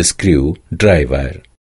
screw driver.